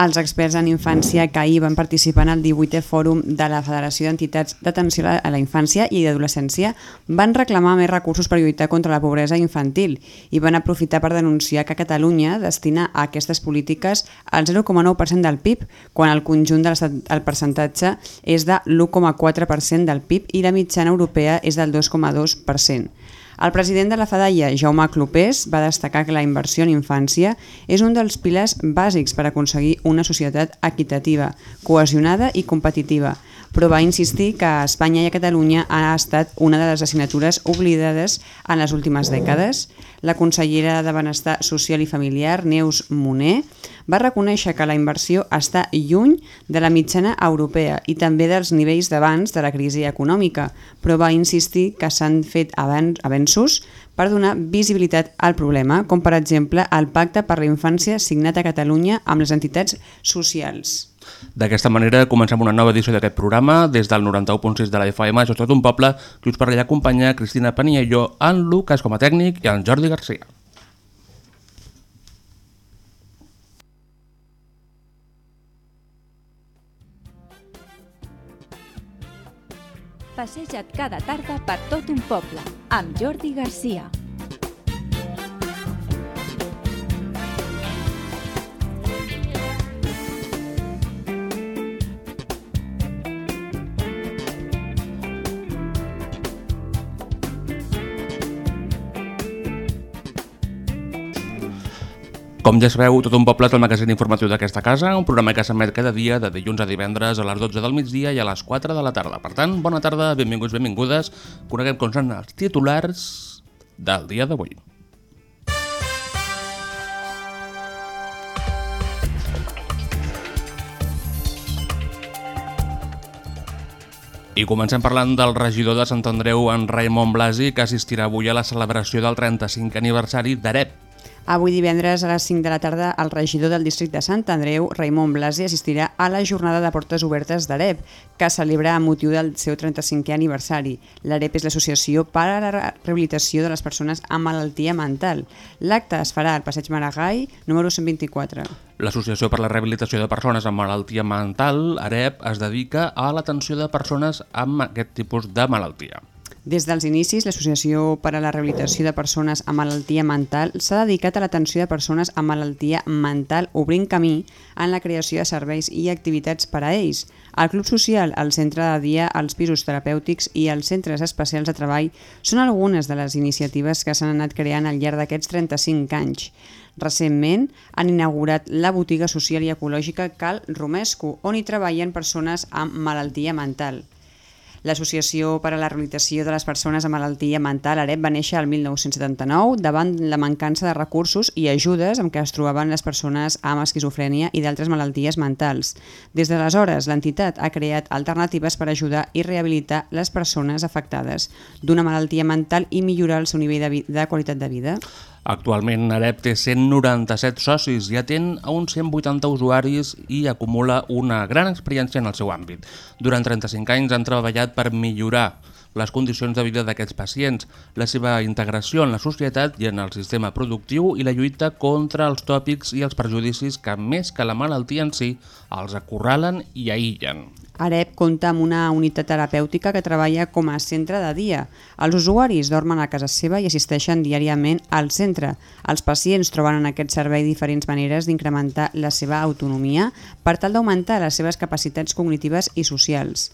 Els experts en infància que ahir van participar en el 18è Fòrum de la Federació d'Entitats d'Atenció a la Infància i d'Adolescència van reclamar més recursos per lluitar contra la pobresa infantil i van aprofitar per denunciar que Catalunya destina a aquestes polítiques el 0,9% del PIB, quan el conjunt del percentatge és de l'1,4% del PIB i la mitjana europea és del 2,2%. El president de la FEDAIA, Jaume Clopés, va destacar que la inversió en infància és un dels pilars bàsics per aconseguir una societat equitativa, cohesionada i competitiva, però va insistir que a Espanya i a Catalunya ha estat una de les assignatures oblidades en les últimes dècades. La consellera de Benestar Social i Familiar, Neus Moner, va reconèixer que la inversió està lluny de la mitjana europea i també dels nivells d'abans de la crisi econòmica, però va insistir que s'han fet avenços per donar visibilitat al problema, com per exemple el Pacte per la Infància signat a Catalunya amb les entitats socials. D'aquesta manera comencem una nova edició d'aquest programa des del 91.6 de la FM, això és tot un poble, per allà acompanya Cristina Paniello, en Lucas com a tècnic i en Jordi Garcia. Passeja't cada tarda per tot un poble, amb Jordi Garcia. Com ja sabeu, tot un poble és el magazín informatiu d'aquesta casa, un programa que s'emet cada dia de dilluns a divendres a les 12 del migdia i a les 4 de la tarda. Per tant, bona tarda, benvinguts, benvingudes. Coneguem com són els titulars del dia d'avui. I comencem parlant del regidor de Sant Andreu, en Raimon Blasi, que assistirà avui a la celebració del 35 aniversari d'AREP, Avui divendres a les 5 de la tarda el regidor del districte de Sant Andreu, Raimon Blasi, assistirà a la jornada de portes obertes d'AREP, que celebra a motiu del seu 35è aniversari. L'AREP és l'associació per a la rehabilitació de les persones amb malaltia mental. L'acte es farà al passeig Maragall, número 124. L'Associació per la Rehabilitació de Persones amb Malaltia Mental, AREP, es dedica a l'atenció de persones amb aquest tipus de malaltia. Des dels inicis, l'Associació per a la Rehabilitació de Persones amb Malaltia Mental s'ha dedicat a l'atenció de persones amb malaltia mental obrint camí en la creació de serveis i activitats per a ells. El Club Social, el Centre de Dia, els pisos terapèutics i els centres especials de treball són algunes de les iniciatives que s'han anat creant al llarg d'aquests 35 anys. Recentment han inaugurat la botiga social i ecològica Cal Romesco, on hi treballen persones amb malaltia mental. L'Associació per a la Rehabilitació de les Persones amb Malaltia Mental, AREP, va néixer el 1979 davant la mancança de recursos i ajudes amb què es trobaven les persones amb esquizofrènia i d'altres malalties mentals. Des d'aleshores, l'entitat ha creat alternatives per ajudar i rehabilitar les persones afectades d'una malaltia mental i millorar el seu nivell de, de qualitat de vida. Actualment Arep té 197 socis i atén a uns 180 usuaris i acumula una gran experiència en el seu àmbit. Durant 35 anys han treballat per millorar les condicions de vida d'aquests pacients, la seva integració en la societat i en el sistema productiu i la lluita contra els tòpics i els perjudicis que, més que la malaltia en si, els acorralen i aïllen. AREP compta amb una unitat terapèutica que treballa com a centre de dia. Els usuaris dormen a casa seva i assisteixen diàriament al centre. Els pacients troben en aquest servei diferents maneres d'incrementar la seva autonomia per tal d'augmentar les seves capacitats cognitives i socials.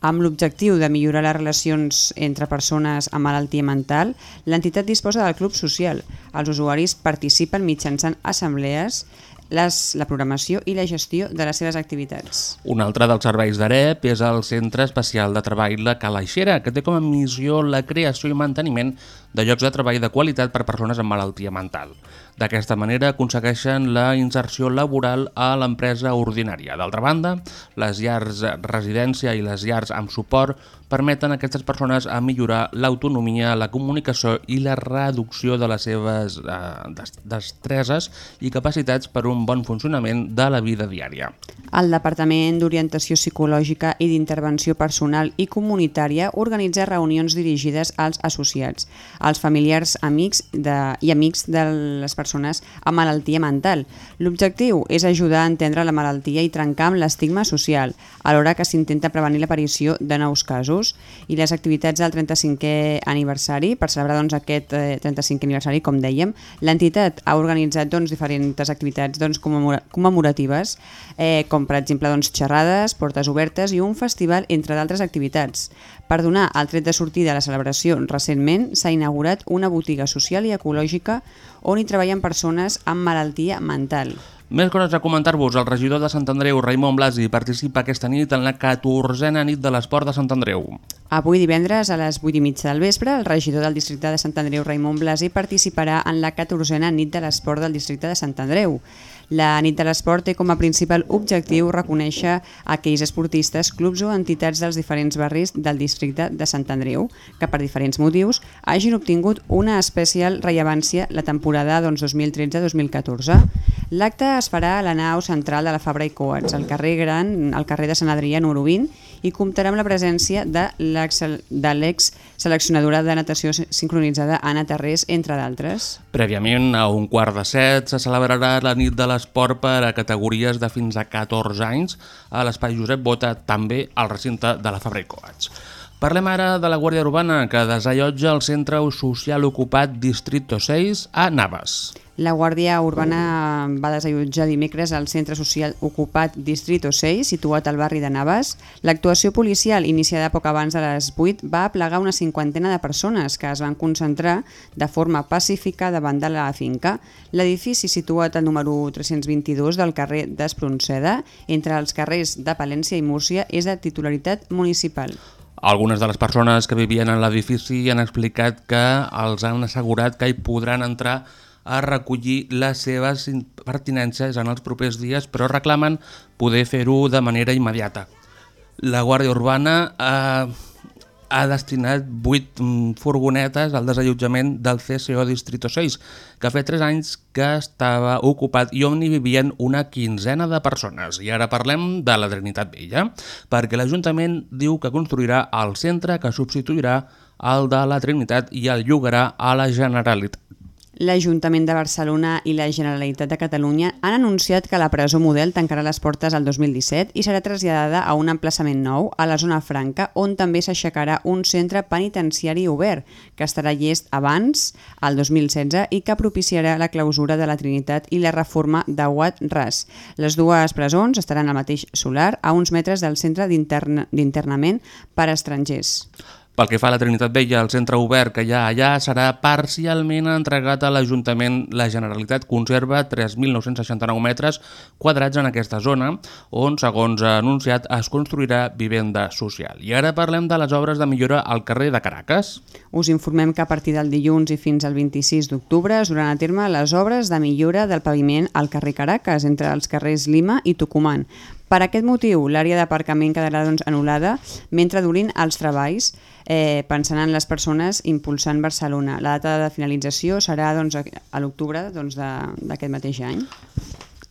Amb l'objectiu de millorar les relacions entre persones amb malaltia mental, l'entitat disposa del club social. Els usuaris participen mitjançant assemblees les, la programació i la gestió de les seves activitats. Un altre dels serveis d'AREP és el Centre Especial de Treball La Calaixera, que té com a missió la creació i manteniment de llocs de treball de qualitat per persones amb malaltia mental. D'aquesta manera aconsegueixen la inserció laboral a l'empresa ordinària. D'altra banda, les llars residència i les llars amb suport permeten a aquestes persones a millorar l'autonomia, la comunicació i la reducció de les seves eh, des- destreses i capacitats per un bon funcionament de la vida diària. El Departament d'Orientació Psicològica i d'Intervenció Personal i Comunitària organitza reunions dirigides als associats, als familiars amics de, i amics de les persones amb malaltia mental. L'objectiu és ajudar a entendre la malaltia i trencar amb l'estigma social, alhora que s'intenta prevenir l'aparició de nous casos. I les activitats del 35è aniversari, per celebrar doncs, aquest eh, 35è aniversari, com dèiem, l'entitat ha organitzat doncs, diferents activitats doncs, commemora commemoratives, eh, com per exemple doncs, xerrades, portes obertes i un festival, entre d'altres activitats. Per donar el tret de sortida a la celebració, recentment s'ha inaugurat una botiga social i ecològica on hi treballen persones amb malaltia mental. Més coses a comentar-vos. El regidor de Sant Andreu, Raimon Blasi, participa aquesta nit en la 14a nit de l'esport de Sant Andreu. Avui divendres a les 8 i mitja del vespre, el regidor del districte de Sant Andreu, Raimon Blasi, participarà en la 14a nit de l'esport del districte de Sant Andreu. La nit de l'esport té com a principal objectiu reconèixer aquells esportistes, clubs o entitats dels diferents barris del districte de Sant Andreu que per diferents motius hagin obtingut una especial rellevància la temporada doncs, 2013-2014. L'acte es farà a la nau central de la Fabra i Coats, al carrer Gran, al carrer de Sant Adrià número 20, i comptarà amb la presència de l'ex de l'ex seleccionadora de natació sincronitzada Anna Terrés, entre d'altres. Prèviament, a un quart de set, se celebrarà la nit de l'esport per a categories de fins a 14 anys a l'Espai Josep Bota, també al recinte de la Fabra Coats. Parlem ara de la Guàrdia Urbana, que desallotja el centre social ocupat Distrito 6 a Navas. La Guàrdia Urbana va desallotjar dimecres al centre social ocupat Distrito 6, situat al barri de Navas. L'actuació policial, iniciada poc abans de les 8, va aplegar una cinquantena de persones que es van concentrar de forma pacífica davant de la finca. L'edifici, situat al número 322 del carrer d'Espronceda, entre els carrers de Palència i Múrcia, és de titularitat municipal. Algunes de les persones que vivien en l'edifici han explicat que els han assegurat que hi podran entrar a recollir les seves pertinences en els propers dies, però reclamen poder fer-ho de manera immediata. La Guàrdia Urbana ha, ha destinat 8 mm, furgonetes al desallotjament del CSO Distrito 6, que fa 3 anys que estava ocupat i on hi vivien una quinzena de persones. I ara parlem de la Trinitat Vella, perquè l'Ajuntament diu que construirà el centre que substituirà el de la Trinitat i el llogarà a la Generalitat. L'Ajuntament de Barcelona i la Generalitat de Catalunya han anunciat que la presó model tancarà les portes al 2017 i serà traslladada a un emplaçament nou a la zona franca on també s'aixecarà un centre penitenciari obert que estarà llest abans, al 2016, i que propiciarà la clausura de la Trinitat i la reforma de Wat Ras. Les dues presons estaran al mateix solar a uns metres del centre d'intern- d'internament per a estrangers. Pel que fa a la Trinitat Vella, el centre obert que hi ha allà serà parcialment entregat a l'Ajuntament. La Generalitat conserva 3.969 metres quadrats en aquesta zona, on, segons ha anunciat, es construirà vivenda social. I ara parlem de les obres de millora al carrer de Caracas. Us informem que a partir del dilluns i fins al 26 d'octubre es duran a terme les obres de millora del paviment al carrer Caracas, entre els carrers Lima i Tucumán. Per aquest motiu, l'àrea d'aparcament quedarà doncs, anul·lada mentre durin els treballs, eh, pensant en les persones impulsant Barcelona. La data de finalització serà doncs, a l'octubre doncs, d'aquest mateix any.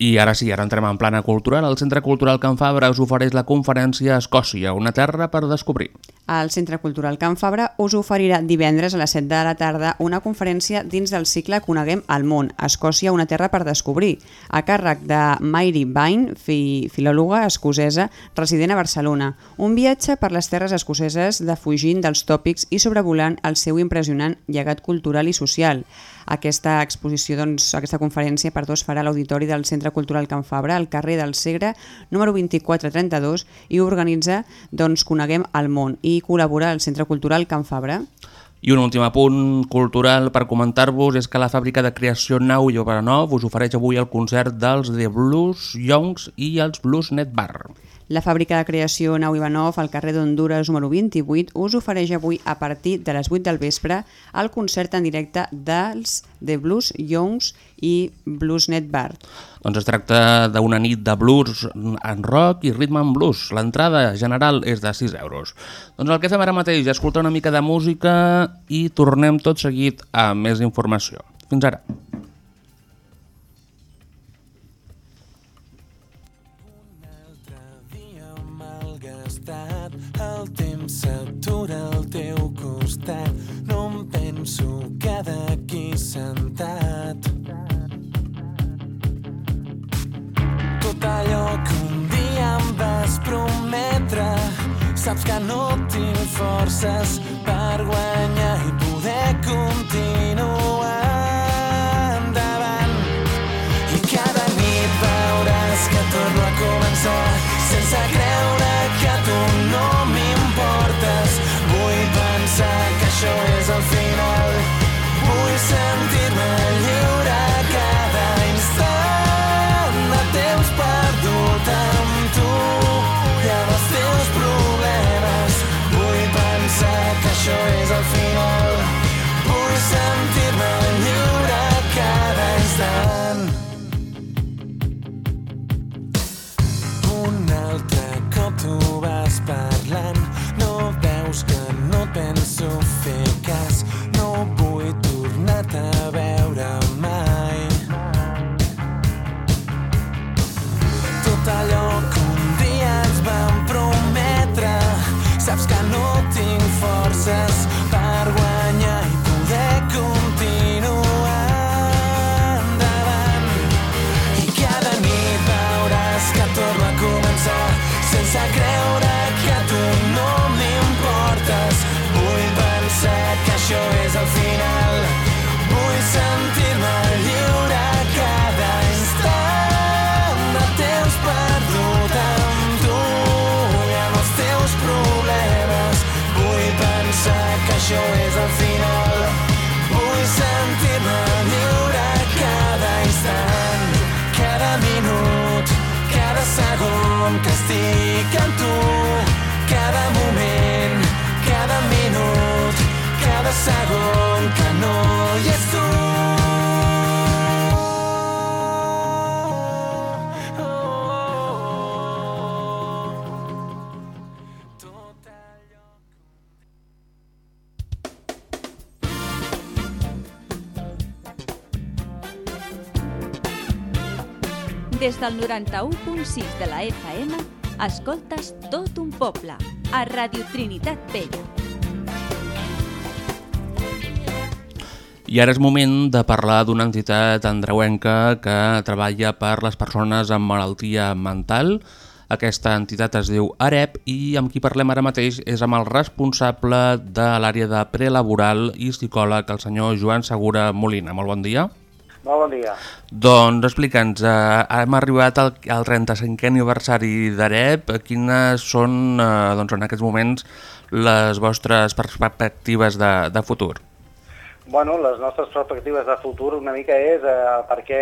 I ara sí, ara entrem en plana cultural. El Centre Cultural Can Fabra us ofereix la conferència Escòcia, una terra per descobrir. El Centre Cultural Can Fabra us oferirà divendres a les 7 de la tarda una conferència dins del cicle Coneguem el món, Escòcia, una terra per descobrir, a càrrec de Mairi Bain, fi, filòloga escocesa resident a Barcelona. Un viatge per les terres escoceses defugint dels tòpics i sobrevolant el seu impressionant llegat cultural i social. Aquesta exposició, doncs, aquesta conferència, perdó, es farà a l'Auditori del Centre Cultural Can Fabra, al carrer del Segre, número 2432, i organitza doncs, Coneguem el món i col·labora el Centre Cultural Can Fabra. I un últim apunt cultural per comentar-vos és que la fàbrica de creació Nau i Oberanov us ofereix avui el concert dels The Blues Youngs i els Blues Net Bar. La fàbrica de creació Nau Ivanov, al carrer d'Honduras número 28, us ofereix avui a partir de les 8 del vespre el concert en directe dels The Blues Youngs i Bluesnet Bar. Doncs es tracta d'una nit de blues en rock i ritme en blues. L'entrada general és de 6 euros. Doncs el que fem ara mateix és escoltar una mica de música i tornem tot seguit a més informació. Fins ara. Malgastat, el temps s'atura al teu costat. No em penso quedar aquí sentat. Tot allò que un dia em vas prometre, saps que no tinc forces per guanyar i poder continuar endavant. I cada nit veuràs que torno a començar sense creure segon que no hi ets tu. Des del 91.6 de la FM, escoltes tot un poble, a Radio Trinitat Vella. I ara és moment de parlar d'una entitat andreuenca que treballa per les persones amb malaltia mental. Aquesta entitat es diu AREP i amb qui parlem ara mateix és amb el responsable de l'àrea de prelaboral i psicòleg, el senyor Joan Segura Molina. Molt bon dia. Molt bon dia. Doncs explica'ns, eh, hem arribat al, al 35è aniversari d'AREP. Quines són, eh, doncs, en aquests moments, les vostres perspectives de, de futur? Bueno, les nostres perspectives de futur una mica és eh, perquè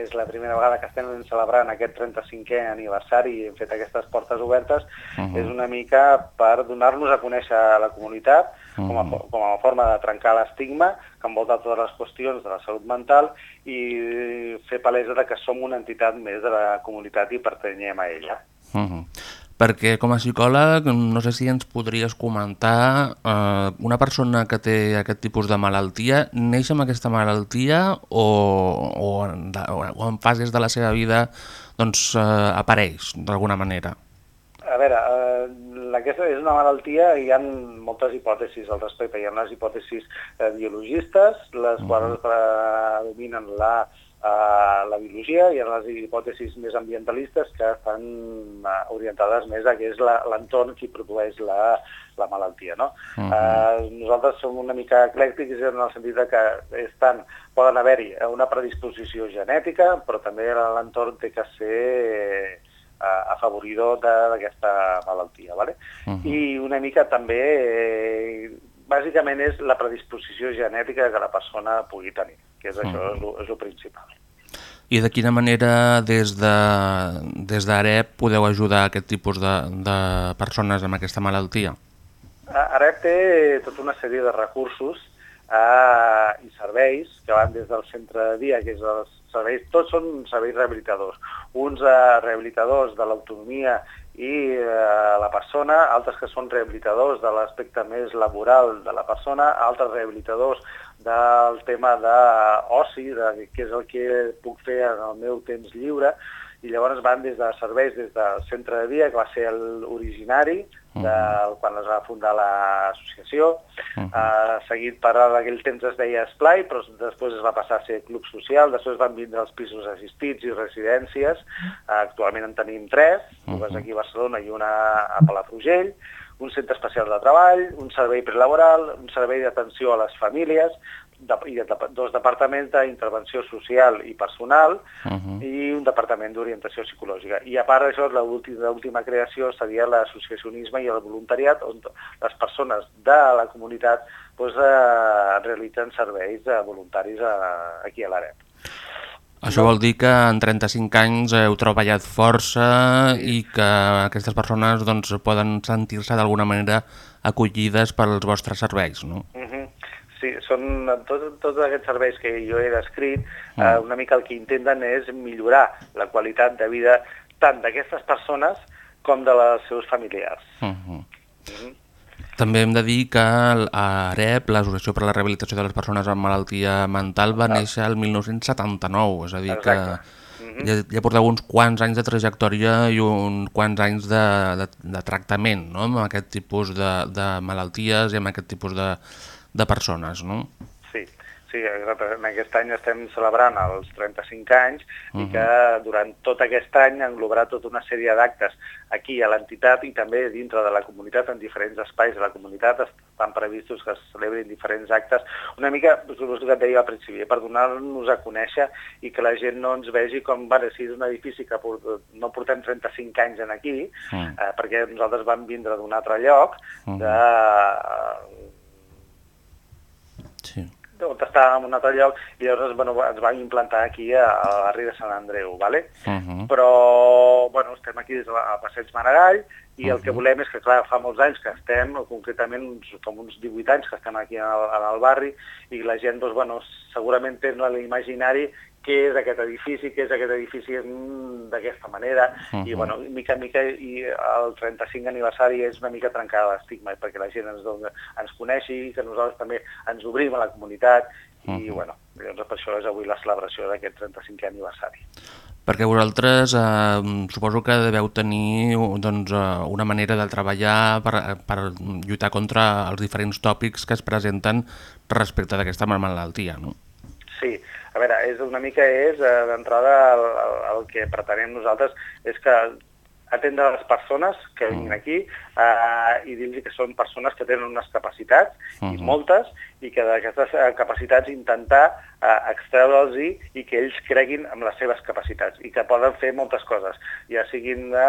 és la primera vegada que estem celebrant aquest 35è aniversari i hem fet aquestes portes obertes, uh -huh. és una mica per donar-nos a conèixer a la comunitat uh -huh. com, a, fo- com a forma de trencar l'estigma que envolta totes les qüestions de la salut mental i fer palesa de que som una entitat més de la comunitat i pertanyem a ella. Uh -huh. Perquè com a psicòleg, no sé si ens podries comentar, eh, una persona que té aquest tipus de malaltia, neix amb aquesta malaltia o, o, en, o en fases de la seva vida doncs, eh, apareix d'alguna manera? A veure, eh, aquesta és una malaltia i hi ha moltes hipòtesis al respecte. Hi ha unes hipòtesis eh, biologistes, les quals predominen la, eh, la biologia, i ha les hipòtesis més ambientalistes que estan eh, orientades més a que és l'entorn qui produeix la, la malaltia. No? Mhm. eh, nosaltres som una mica eclèctics en el sentit que és tant, poden haver-hi una predisposició genètica, però també l'entorn té que ser eh, afavoridor d'aquesta malaltia. Vale? Mhm. I una mica també, eh, bàsicament és la predisposició genètica que la persona pugui tenir, que és això, és, lo, és lo principal. I de quina manera des de- des d'AREP podeu ajudar aquest tipus de, de persones amb aquesta malaltia? AREP té tota una sèrie de recursos eh, i serveis que van des del centre de dia, que és els serveis, tots són serveis rehabilitadors. Uns eh, rehabilitadors de l'autonomia i eh, la persona, altres que són rehabilitadors de l'aspecte més laboral de la persona, altres rehabilitadors del tema d'oci, de què és el que puc fer en el meu temps lliure, i llavors van des de serveis, des del centre de dia, que va ser l'originari, del, quan es va fundar l'associació, uh seguit per aquell temps es deia Esplai, però després es va passar a ser club social, després van vindre els pisos assistits i residències, uh, actualment en tenim tres, dues aquí a Barcelona i una a Palafrugell, un centre especial de treball, un servei prelaboral, un servei d'atenció a les famílies, de, i de, dos departaments d'intervenció social i personal Uh -huh. i un departament d'orientació psicològica. I a part d'això, l'última creació seria l'associacionisme i el voluntariat, on les persones de la comunitat doncs, eh, realitzen serveis eh, voluntaris a, aquí a l'AREP. Això vol dir que en 35 anys heu treballat força i que aquestes persones doncs, poden sentir-se d'alguna manera acollides pels vostres serveis, no? Uh -huh. Sí, són tots, tots aquests serveis que jo he descrit, eh, una mica el que intenten és millorar la qualitat de vida tant d'aquestes persones com de les seus familiars. Uh -huh. També hem de dir que a AREP, l'Associació per a la Rehabilitació de les Persones amb Malaltia Mental, va néixer el 1979, és a dir que Exacte. ja, ja porteu uns quants anys de trajectòria i uns quants anys de, de, de tractament no? amb aquest tipus de, de malalties i amb aquest tipus de, de persones, no? Sí, sí, exacte. en aquest any estem celebrant els 35 anys i que durant tot aquest any englobarà tota una sèrie d'actes aquí a l'entitat i també dintre de la comunitat, en diferents espais de la comunitat estan previstos que es celebrin diferents actes, una mica, el que et deia al principi, per donar-nos a conèixer i que la gent no ens vegi com, bueno, si és un edifici que no portem 35 anys en aquí, Mm. eh, perquè nosaltres vam vindre d'un altre lloc, de, Sí. on estàvem en un altre lloc i llavors bueno, ens vam implantar aquí a, al barri de Sant Andreu, ¿vale? Uh -huh. però bueno, estem aquí des a Passeig Maragall i el que volem és que, clar, fa molts anys que estem, concretament uns, com uns 18 anys que estem aquí en el, en el barri i la gent, doncs, bueno, segurament té l'imaginari què és aquest edifici, què és aquest edifici mm, d'aquesta manera, i bueno, mica en mica i el 35 aniversari és una mica trencar l'estigma perquè la gent ens, dona, ens coneixi, que nosaltres també ens obrim a la comunitat. I bueno, llavors per això és avui la celebració d'aquest 35è aniversari. Perquè vosaltres eh, suposo que deveu tenir doncs, eh, una manera de treballar per, per lluitar contra els diferents tòpics que es presenten respecte d'aquesta malaltia, no? Sí, a veure, és una mica és, eh, d'entrada, el, el, el que pretenem nosaltres és que atendre les persones que vinguin aquí eh, i dir-los que són persones que tenen unes capacitats, i moltes, i que d'aquestes eh, capacitats intentar eh, extreure'ls i que ells creguin en les seves capacitats i que poden fer moltes coses, ja siguin de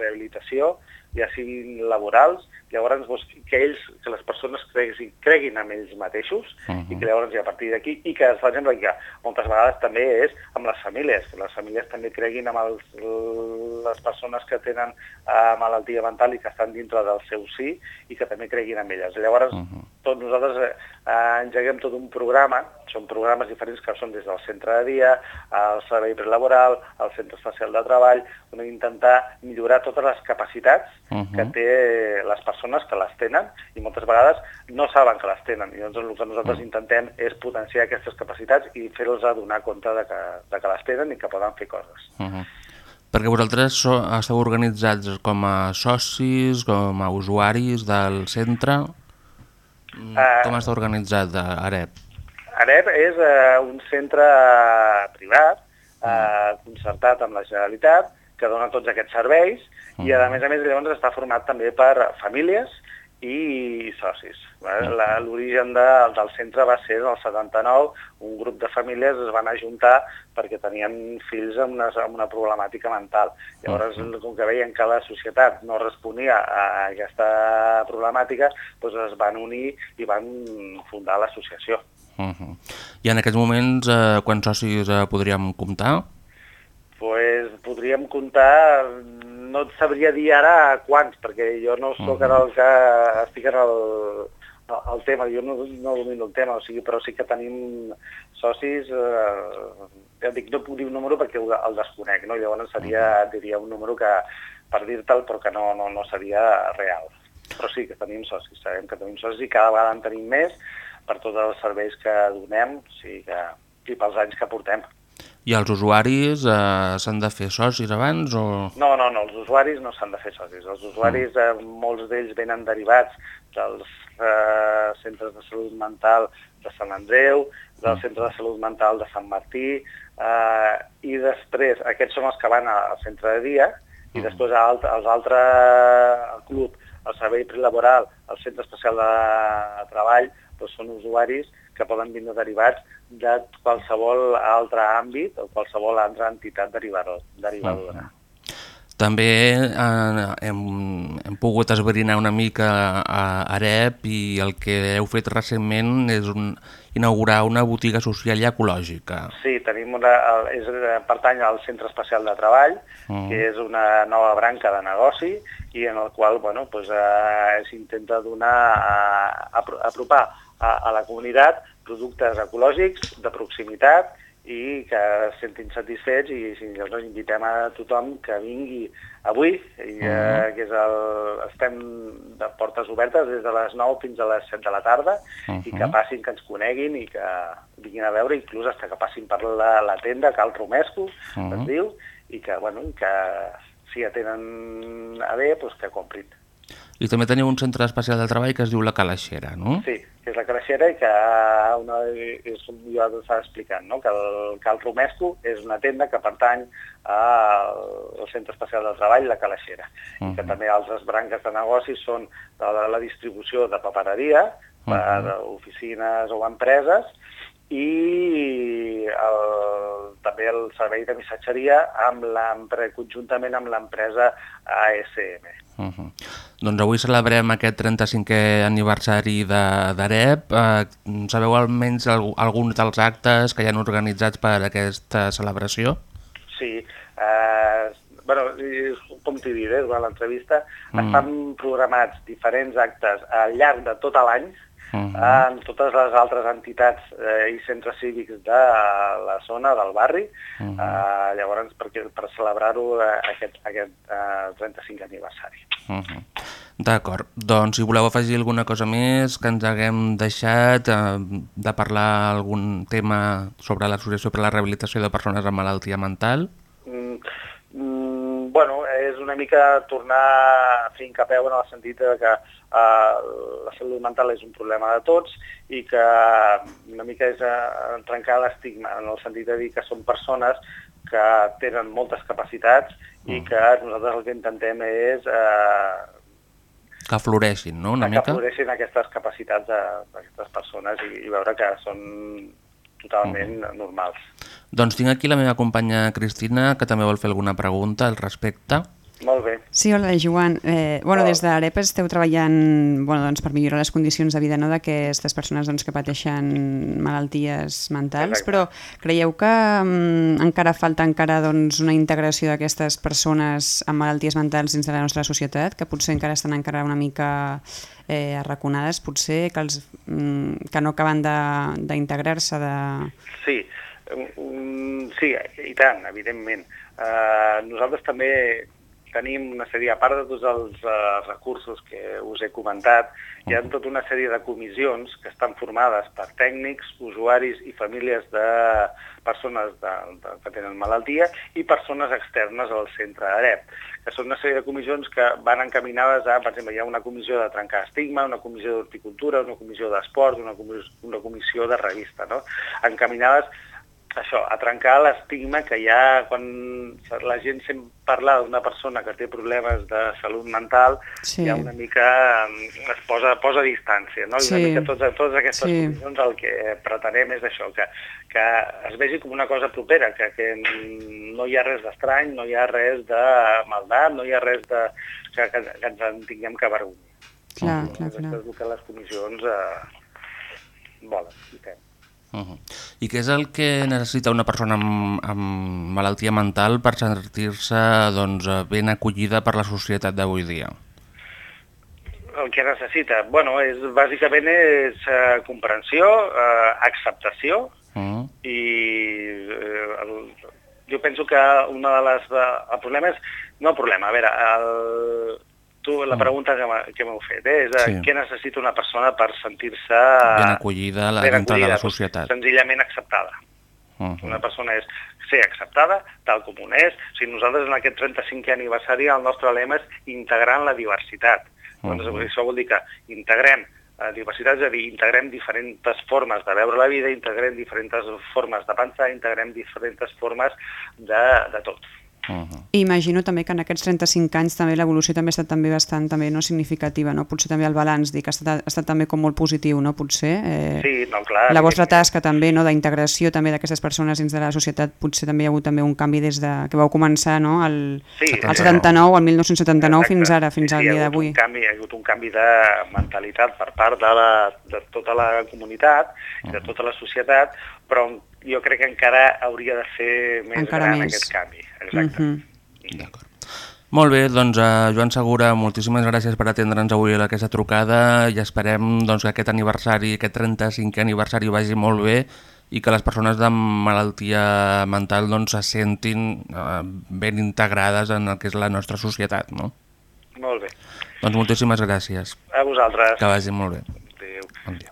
rehabilitació, ja siguin laborals, llavors doncs, que ells, que les persones creguin, creguin en ells mateixos i que llavors i a partir d'aquí, i que per exemple que moltes vegades també és amb les famílies, que les famílies també creguin en els, les persones que tenen eh, malaltia mental i que estan dintre del seu sí i que també creguin en elles. Llavors, tots nosaltres eh, eh, engeguem tot un programa, són programes diferents que són des del centre de dia, el servei prelaboral, el centre especial de treball, on intentar millorar totes les capacitats que té les persones que les tenen i moltes vegades no saben que les tenen. I doncs el que nosaltres intentem és potenciar aquestes capacitats i fer-los adonar compte de que, de que les tenen i que poden fer coses. Uh -huh. Perquè vosaltres so, esteu organitzats com a socis, com a usuaris del centre. Mm, Eh, Com està organitzat AREP? AREP és eh, un centre privat, eh, concertat amb la Generalitat, que dona tots aquests serveis i a més a més llavors està format també per famílies i socis. L'origen de, del centre va ser en el 79, un grup de famílies es van ajuntar perquè tenien fills amb una, amb una problemàtica mental. Llavors, com que veien que la societat no responia a aquesta problemàtica, doncs es van unir i van fundar l'associació. Uh -huh. I en aquests moments, eh, quants socis eh, podríem comptar? pues podríem comptar, no et sabria dir ara quants, perquè jo no sóc ara el que estic en el, el tema, jo no, no domino el tema, o sigui, però sí que tenim socis, eh, ja dic, no puc dir un número perquè el, el desconec, no? llavors seria, diria un número que, per dir-te'l, però que no, no, no seria real. Però sí que tenim socis, sabem que tenim socis i cada vegada en tenim més per tots els serveis que donem o sigui que, i pels anys que portem. I els usuaris eh, s'han de fer socis abans o...? No, no, no, els usuaris no s'han de fer socis. Els usuaris, eh, molts d'ells venen derivats dels eh, centres de salut mental de Sant Andreu, del centre de salut mental de Sant Martí, eh, i després aquests són els que van al centre de dia, i després alt, els altres, el club, el servei prelaboral, el centre especial de treball, doncs són usuaris que poden vindre derivats de qualsevol altre àmbit o qualsevol altra entitat derivador, derivadora. També eh, hem, hem pogut esbrinar una mica a Arep i el que heu fet recentment és un, inaugurar una botiga social i ecològica. Sí, tenim una, és, eh, pertany al Centre Especial de Treball, Mm. que és una nova branca de negoci i en el qual bueno, doncs, eh, s'intenta donar, a, apro- apropar a, a la comunitat productes ecològics de proximitat i que es sentin satisfets i si llavors invitem a tothom que vingui avui, i, eh, que és el, estem de portes obertes des de les 9 fins a les 7 de la tarda i que passin, que ens coneguin i que vinguin a veure, inclús hasta que passin per la, la tenda, Cal Romesco, Mhm. es diu, i que, bueno, que si ja tenen a bé, doncs que comprin. I també teniu un centre especial de treball que es diu La Calaixera, no? Sí, que és la creixera i que una, és com jo ara estava explicant, no? que, el, el Romesco és una tenda que pertany al, Centre Especial de Treball, la Calaixera, i que també altres branques de negocis són la, la distribució de papereria per a oficines o empreses i el, també el servei de missatgeria amb conjuntament amb l'empresa ASM. Uh -huh. Doncs avui celebrem aquest 35è aniversari de- d'Arep. Eh, sabeu almenys al, alguns dels actes que hi han organitzats per aquesta celebració? Sí, eh, bueno, com t'he dit, eh, durant l'entrevista, Mm. estan programats diferents actes al llarg de tot l'any Mhm. en totes les altres entitats eh, i centres cívics de la zona, del barri, Mhm. eh, llavors perquè, per celebrar-ho eh, aquest, aquest eh, 35 aniversari. Uh -huh. D'acord, doncs si voleu afegir alguna cosa més que ens haguem deixat eh, de parlar algun tema sobre l'Associació per la Rehabilitació de Persones amb Malaltia Mental. Mm, mm, bueno, és una mica tornar a fer incapeu en el sentit de que la salut mental és un problema de tots i que una mica és eh, trencar l'estigma en el sentit de dir que són persones que tenen moltes capacitats i que nosaltres el que intentem és eh, Que floreixin, no?, una que mica. floreixin aquestes capacitats d'aquestes persones i, i veure que són totalment normals. Doncs tinc aquí la meva companya Cristina, que també vol fer alguna pregunta al respecte. Molt bé. Sí, hola, Joan. Eh, bueno, Hola. des d'Arep esteu treballant bueno, doncs, per millorar les condicions de vida no, d'aquestes persones doncs, que pateixen malalties mentals, Exacte. però creieu que mm, encara falta encara doncs, una integració d'aquestes persones amb malalties mentals dins de la nostra societat, que potser encara estan encara una mica eh, arraconades, potser que, els, mm, que no acaben de- d'integrar-se, de... Sí, um, sí, i tant, evidentment. Uh, nosaltres també tenim una sèrie, a part de tots els uh, recursos que us he comentat, hi ha tota una sèrie de comissions que estan formades per tècnics, usuaris i famílies de persones de, de, que tenen malaltia i persones externes al centre AREP, que són una sèrie de comissions que van encaminades a, per exemple, hi ha una comissió de trencar estigma, una comissió d'horticultura, una comissió d'esport, una, comis una comissió de revista, no? encaminades això, a trencar l'estigma que hi ha quan la gent sent parlar d'una persona que té problemes de salut mental, Sí. ja una mica mm, es posa, posa distància, no? I Sí. una mica totes, totes aquestes Sí. comissions el que pretenem és això, que, que es vegi com una cosa propera, que, que no hi ha res d'estrany, no hi ha res de maldat, no hi ha res de, que, que, que ens en tinguem que avergonyir. Clar, clar, Això clar. és el que les comissions eh, volen. i fem. Uh -huh. I què és el que necessita una persona amb, amb malaltia mental per sentir-se doncs, ben acollida per la societat d'avui dia? El que necessita? Bueno, és, bàsicament és eh, comprensió, eh, acceptació Uh -huh. i eh, el, jo penso que una de les... eh, El problema és... No el problema, a veure, el, tu, la pregunta que m'heu fet eh, és Mm. Sí. què necessita una persona per sentir-se... Ben acollida a la- ben dintre de la societat. Senzillament acceptada. Uh -huh. Una persona és ser acceptada tal com un és. O sigui, nosaltres en aquest 35è aniversari el nostre lema és integrant la diversitat. Doncs Mhm. això vol dir que integrem eh, diversitat, és a dir, integrem diferents formes de veure la vida, integrem diferents formes de pensar, integrem diferents formes de, de tot. Uh -huh. I imagino també que en aquests 35 anys també l'evolució també ha estat també bastant també no significativa, no? Potser també el balanç, dic, ha estat, ha estat també com molt positiu, no? Potser. Eh, Sí, no, clar. la vostra tasca també, no? d'integració també d'aquestes persones dins de la societat, potser també hi ha hagut també un canvi des de que vau començar, no? El, Sí, el 79, el 1979 Exacte. fins ara, fins sí, al dia d'avui. hi ha hagut un canvi de mentalitat per part de, la, de tota la comunitat, i de tota la societat, però jo crec que encara hauria de ser més Encara gran més. aquest canvi. Exacte. Mhm. D'acord. Molt bé, doncs uh, Joan Segura, moltíssimes gràcies per atendre'ns avui a aquesta trucada i esperem doncs, que aquest aniversari, aquest 35è aniversari vagi molt bé i que les persones amb malaltia mental doncs, se sentin uh, ben integrades en el que és la nostra societat. No? Molt bé. Doncs moltíssimes gràcies. A vosaltres. Que vagi molt bé. Adéu. Bon dia.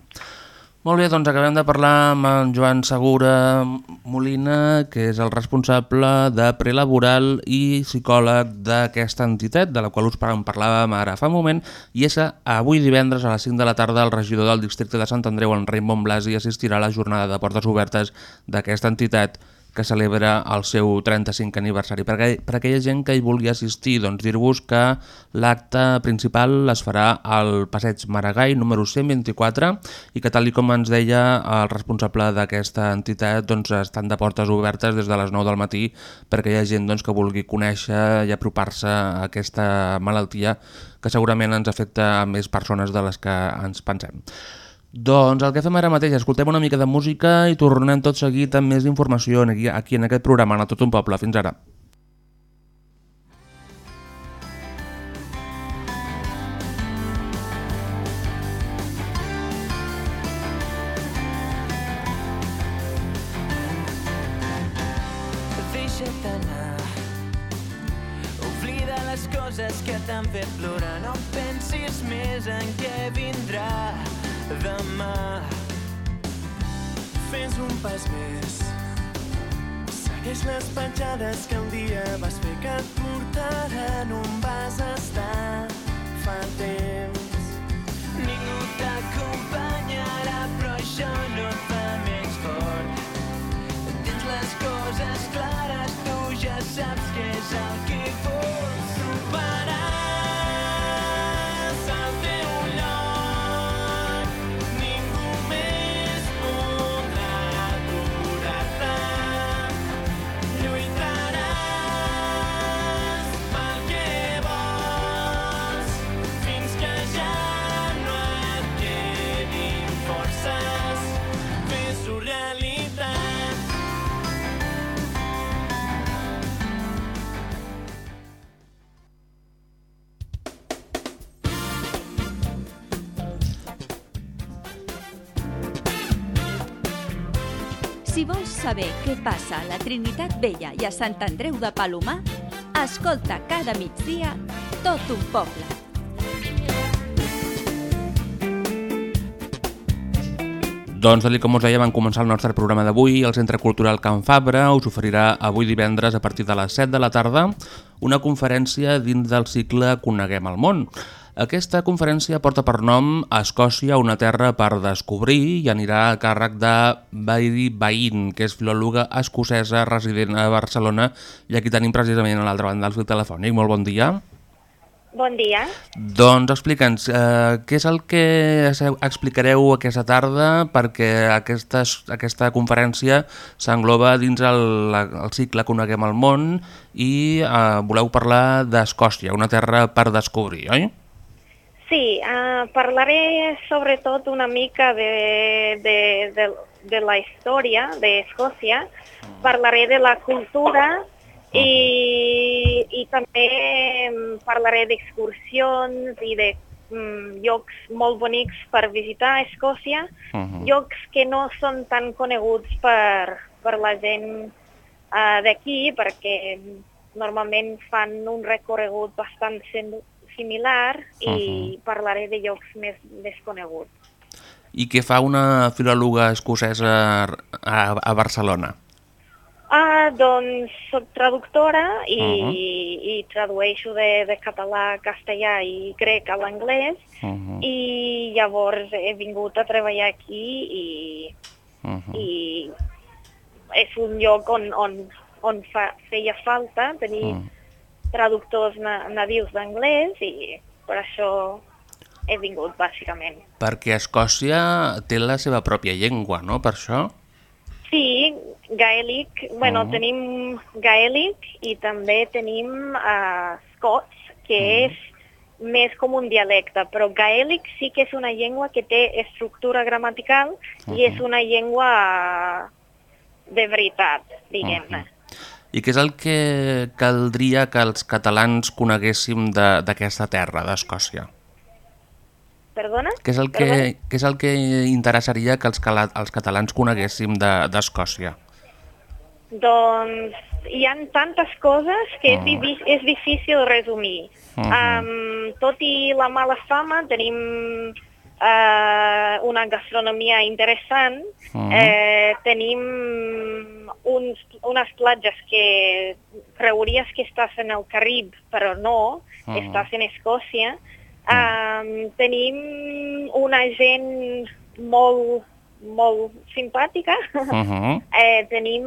Molt bé, doncs acabem de parlar amb en Joan Segura Molina, que és el responsable de prelaboral i psicòleg d'aquesta entitat, de la qual us en parlàvem ara fa un moment, i és avui divendres a les 5 de la tarda el regidor del districte de Sant Andreu, en Raimon Blasi, assistirà a la jornada de portes obertes d'aquesta entitat que celebra el seu 35 aniversari. Per, per aquella gent que hi vulgui assistir, doncs dir-vos que l'acte principal es farà al passeig Maragall número 124 i que tal com ens deia el responsable d'aquesta entitat doncs estan de portes obertes des de les 9 del matí per aquella gent doncs, que vulgui conèixer i apropar-se a aquesta malaltia que segurament ens afecta a més persones de les que ens pensem. Doncs el que fem ara mateix, escoltem una mica de música i tornem tot seguit amb més informació aquí, aquí en aquest programa, en Tot un Poble. Fins ara. Que t'han fet plorar No pensis més en què vindrà demà Fes un pas més. Segueix les petjades que un dia vas fer que et portaran on vas estar fa temps. Ningú t'acompanyarà però això no Vols saber què passa a la Trinitat Vella i a Sant Andreu de Palomar, escolta cada migdia tot un poble. Doncs, tal com us deia, vam començar el nostre programa d'avui. El Centre Cultural Can Fabra us oferirà avui divendres a partir de les 7 de la tarda una conferència dins del cicle Coneguem el món. Aquesta conferència porta per nom Escòcia, una terra per descobrir i anirà a càrrec de Baidi Bain, que és filòloga escocesa resident a Barcelona i aquí tenim precisament a l'altra banda del fil telefònic. Molt bon dia. Bon dia. Doncs explica'ns, eh, què és el que explicareu aquesta tarda perquè aquesta, aquesta conferència s'engloba dins el, el cicle Coneguem el món i eh, voleu parlar d'Escòcia, una terra per descobrir, oi? Sí, uh, parlaré sobretot una mica de, de, de, de la història d'Escòcia, parlaré de la cultura i, i també parlaré d'excursions i de mm, llocs molt bonics per visitar a Escòcia, Mhm. llocs que no són tan coneguts per, per la gent uh, d'aquí, perquè normalment fan un recorregut bastant similar i parlaré de llocs més desconeguts. I què fa una filòloga escocesa a, a Barcelona? Ah, doncs soc traductora i, Mhm. i tradueixo de, de català castellà i grec a l'anglès Mhm. i llavors he vingut a treballar aquí i, Mhm. i és un lloc on, on, on fa, feia falta tenir Mm. Traductors na, nadius d'anglès i per això he vingut, bàsicament. Perquè Escòcia té la seva pròpia llengua, no? Per això? Sí, gaèlic, bueno, Mhm. tenim gaèlic i també tenim uh, scots, que és més com un dialecte, però gaèlic sí que és una llengua que té estructura gramatical i és una llengua de veritat, diguem-ne. I què és el que caldria que els catalans coneguéssim de- d'aquesta terra, d'Escòcia? Perdona? Què és el que, Perdona? què és el que interessaria que els, cala, els catalans coneguéssim de- d'Escòcia? Doncs hi han tantes coses que és, Mm. divi- és difícil resumir. Mhm. um, tot i la mala fama, tenim uh, una gastronomia interessant, Mhm. eh, tenim uns, unes platges que creuries que estàs en el Carib, però no, Mhm. estàs en Escòcia. Um, tenim una gent molt, molt simpàtica. Mhm. eh, tenim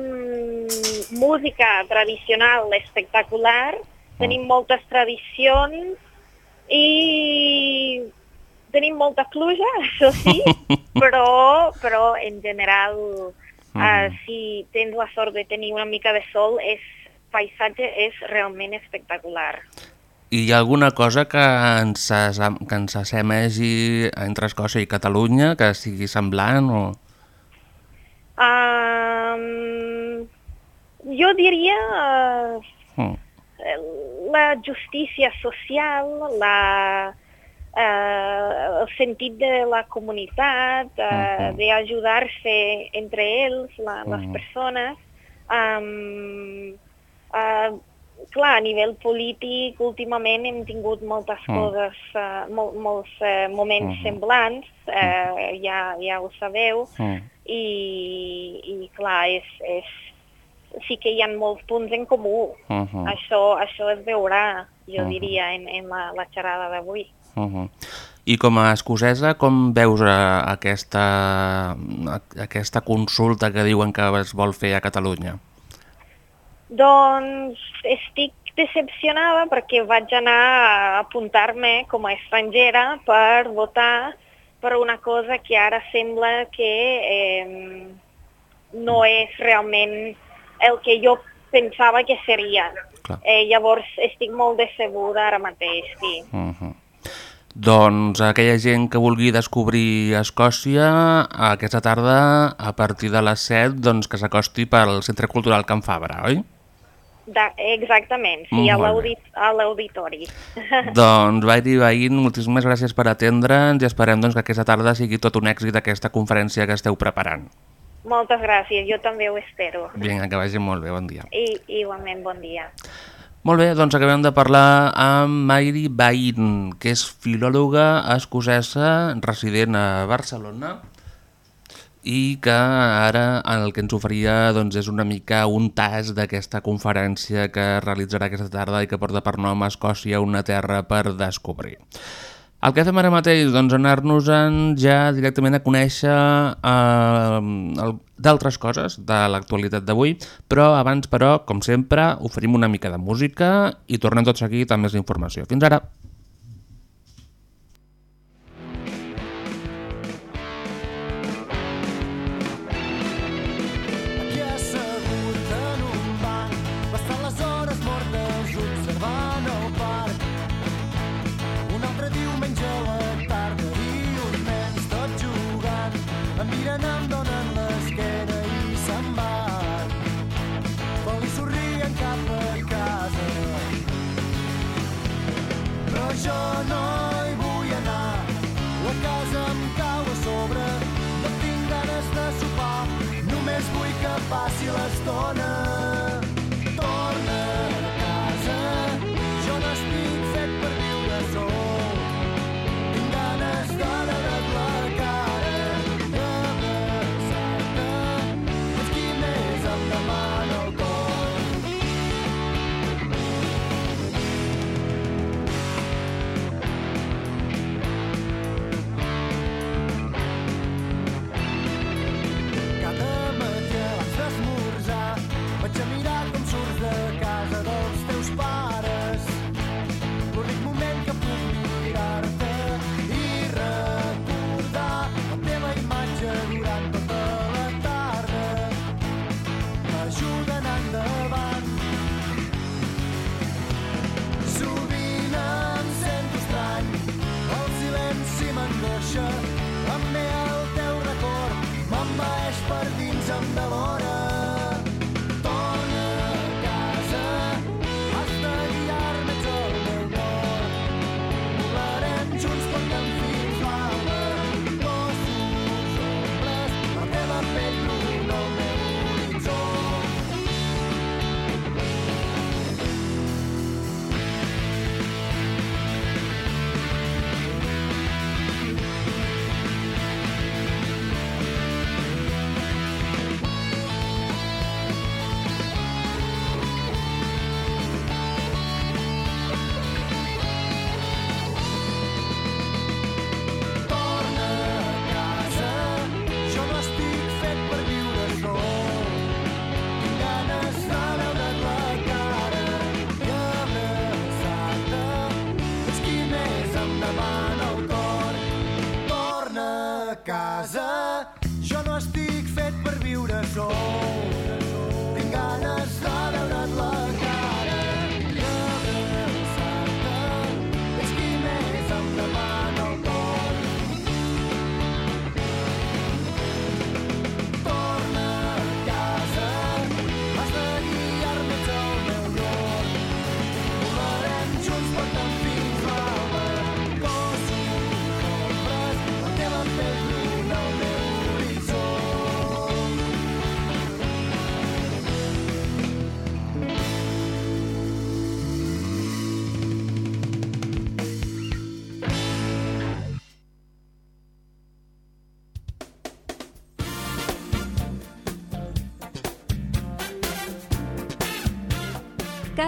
música tradicional espectacular, tenim moltes tradicions i tenim molta pluja, això sí, però, però en general, eh, si tens la sort de tenir una mica de sol, és paisatge és realment espectacular. I hi ha alguna cosa que ens, que ens assemegi entre Escòcia i Catalunya, que sigui semblant o... Um, jo diria Mm. eh, la justícia social, la, eh, el sentit de la comunitat, eh, Mhm. d'ajudar-se entre ells, la, les Mhm. persones. Um, eh, clar, a nivell polític, últimament hem tingut moltes Mm. coses, eh, mol, molts eh, moments Mhm. semblants, eh, ja, ja ho sabeu, Mm. i, i clar, és, és, sí que hi ha molts punts en comú. Mhm. Això, això es veurà, jo Mhm. diria, en, en la, la xerrada d'avui. Mhm. I com a escocesa, com veus eh, aquesta, aquesta consulta que diuen que es vol fer a Catalunya? Doncs estic decepcionada perquè vaig anar a apuntar-me com a estrangera per votar per una cosa que ara sembla que eh, no és realment el que jo pensava que seria. Clar. Eh, llavors estic molt decebuda ara mateix, sí. Mhm. Doncs aquella gent que vulgui descobrir Escòcia, aquesta tarda, a partir de les 7, doncs que s'acosti pel Centre Cultural Can Fabra, oi? Da, exactament, sí, a Molt a l'auditori. doncs, Vairi Veïn, moltíssimes gràcies per atendre'ns i esperem doncs, que aquesta tarda sigui tot un èxit aquesta conferència que esteu preparant. Moltes gràcies, jo també ho espero. Vinga, que vagi molt bé, bon dia. I igualment, bon dia. Molt bé, doncs acabem de parlar amb Mairi Bain, que és filòloga escocesa resident a Barcelona i que ara el que ens oferia doncs, és una mica un tas d'aquesta conferència que realitzarà aquesta tarda i que porta per nom Escòcia, una terra per descobrir. El que fem ara mateix, doncs anar-nos-en ja directament a conèixer eh, d'altres coses de l'actualitat d'avui, però abans, però, com sempre, oferim una mica de música i tornem tot seguit amb més informació. Fins ara!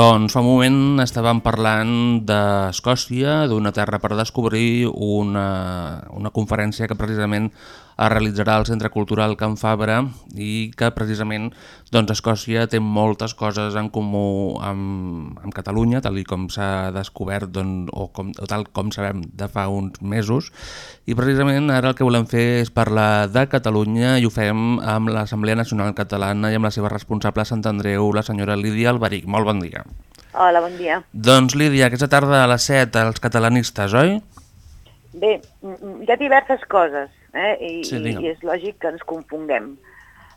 Doncs fa un moment estàvem parlant d'Escòcia, d'una terra per descobrir, una, una conferència que precisament es realitzarà al Centre Cultural Can Fabra i que precisament doncs, Escòcia té moltes coses en comú amb, amb Catalunya, tal i com s'ha descobert doncs, o, com, o tal com sabem de fa uns mesos. I precisament ara el que volem fer és parlar de Catalunya i ho fem amb l'Assemblea Nacional Catalana i amb la seva responsable Sant Andreu, la senyora Lídia Alberic. Molt bon dia. Hola, bon dia. Doncs Lídia, aquesta tarda a les 7 els catalanistes, oi? Bé, hi ha diverses coses, eh? I, Sí, i, digue'm. i és lògic que ens confonguem.